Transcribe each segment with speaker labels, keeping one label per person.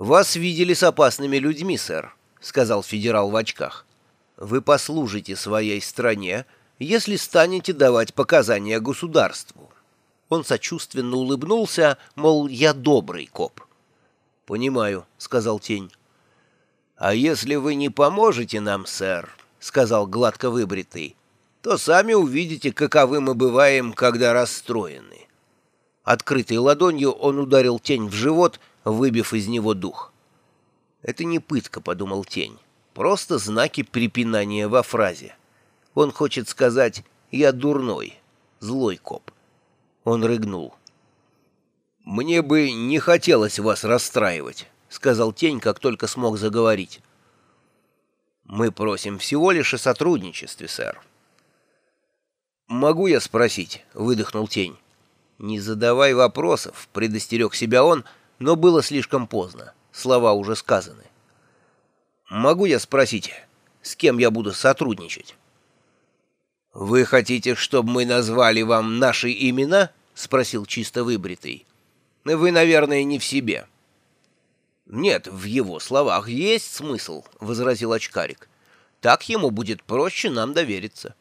Speaker 1: «Вас видели с опасными людьми, сэр», — сказал федерал в очках. «Вы послужите своей стране, если станете давать показания государству». Он сочувственно улыбнулся, мол, я добрый коп. «Понимаю», — сказал тень. «А если вы не поможете нам, сэр», — сказал гладко выбритый, «то сами увидите, каковы мы бываем, когда расстроены». Открытой ладонью он ударил тень в живот, выбив из него дух. «Это не пытка», — подумал тень, — «просто знаки препинания во фразе. Он хочет сказать «я дурной», злой коп». Он рыгнул. «Мне бы не хотелось вас расстраивать», — сказал тень, как только смог заговорить. «Мы просим всего лишь о сотрудничестве, сэр». «Могу я спросить?» — выдохнул тень. «Не задавай вопросов», — предостерег себя он, — но было слишком поздно. Слова уже сказаны. «Могу я спросить, с кем я буду сотрудничать?» «Вы хотите, чтобы мы назвали вам наши имена?» — спросил чисто выбритый. «Вы, наверное, не в себе». «Нет, в его словах есть смысл», — возразил очкарик. «Так ему будет проще нам довериться».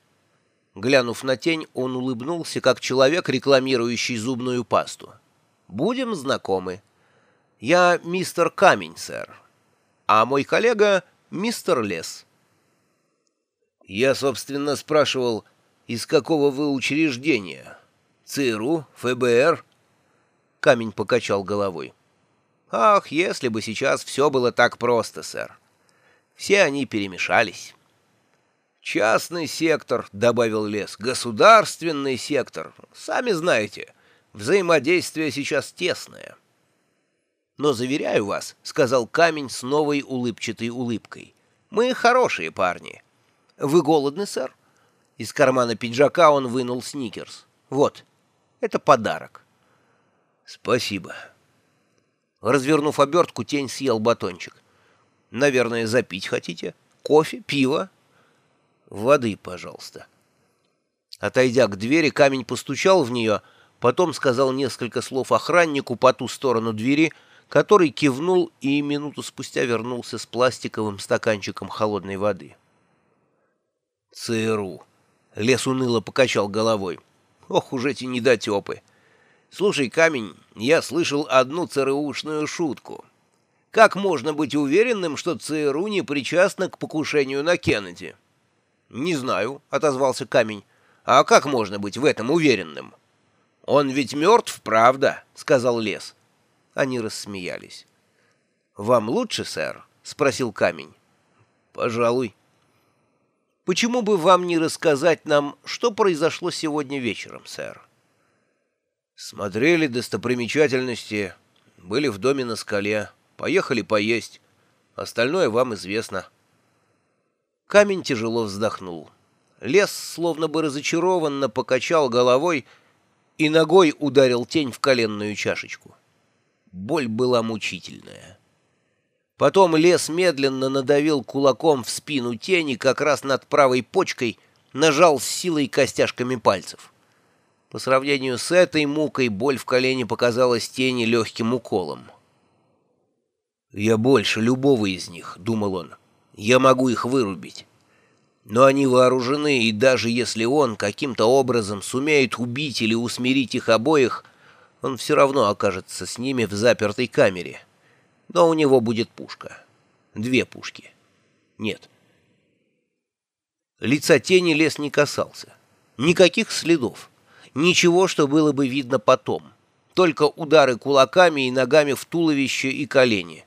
Speaker 1: Глянув на тень, он улыбнулся, как человек, рекламирующий зубную пасту. «Будем знакомы». Я мистер Камень, сэр, а мой коллега мистер Лес. Я, собственно, спрашивал, из какого вы учреждения? ЦРУ, ФБР? Камень покачал головой. Ах, если бы сейчас все было так просто, сэр. Все они перемешались. «Частный сектор», — добавил Лес, — «государственный сектор. Сами знаете, взаимодействие сейчас тесное». Но, заверяю вас, — сказал камень с новой улыбчатой улыбкой, — мы хорошие парни. Вы голодны, сэр? Из кармана пиджака он вынул сникерс. Вот, это подарок. Спасибо. Развернув обертку, тень съел батончик. Наверное, запить хотите? Кофе, пиво? Воды, пожалуйста. Отойдя к двери, камень постучал в нее, потом сказал несколько слов охраннику по ту сторону двери — который кивнул и минуту спустя вернулся с пластиковым стаканчиком холодной воды. ЦРУ. Лес уныло покачал головой. Ох уж эти недотепы. Слушай, Камень, я слышал одну ЦРУшную шутку. Как можно быть уверенным, что ЦРУ не причастна к покушению на Кеннеди? Не знаю, отозвался Камень. А как можно быть в этом уверенным? Он ведь мертв, правда, сказал Лес. Они рассмеялись. «Вам лучше, сэр?» — спросил камень. «Пожалуй». «Почему бы вам не рассказать нам, что произошло сегодня вечером, сэр?» «Смотрели достопримечательности, были в доме на скале, поехали поесть. Остальное вам известно». Камень тяжело вздохнул. Лес, словно бы разочарованно, покачал головой и ногой ударил тень в коленную чашечку. Боль была мучительная. Потом лес медленно надавил кулаком в спину тени как раз над правой почкой, нажал с силой костяшками пальцев. По сравнению с этой мукой боль в колене показалась тени легким уколом. «Я больше любого из них», — думал он. «Я могу их вырубить. Но они вооружены, и даже если он каким-то образом сумеет убить или усмирить их обоих, он все равно окажется с ними в запертой камере. Но у него будет пушка. Две пушки. Нет. Лица тени лес не касался. Никаких следов. Ничего, что было бы видно потом. Только удары кулаками и ногами в туловище и колени.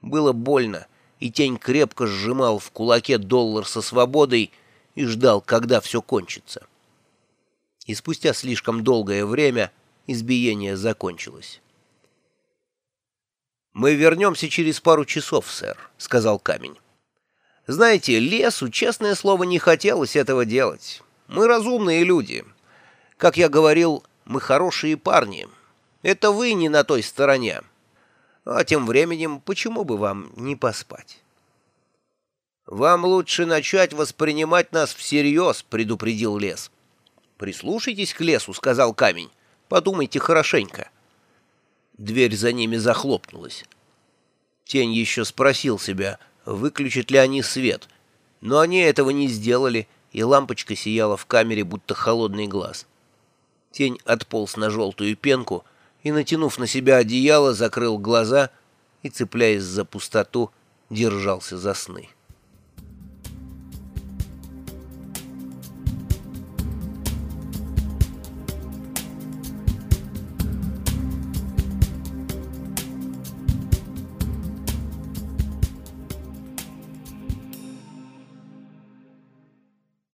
Speaker 1: Было больно, и тень крепко сжимал в кулаке доллар со свободой и ждал, когда все кончится. И спустя слишком долгое время избиение закончилось. «Мы вернемся через пару часов, сэр», — сказал камень. «Знаете, лесу, честное слово, не хотелось этого делать. Мы разумные люди. Как я говорил, мы хорошие парни. Это вы не на той стороне. А тем временем, почему бы вам не поспать?» «Вам лучше начать воспринимать нас всерьез», — предупредил лес. «Прислушайтесь к лесу», — сказал камень. Подумайте хорошенько». Дверь за ними захлопнулась. Тень еще спросил себя, выключат ли они свет, но они этого не сделали, и лампочка сияла в камере, будто холодный глаз. Тень отполз на желтую пенку и, натянув на себя одеяло, закрыл глаза и, цепляясь за пустоту, держался за сны.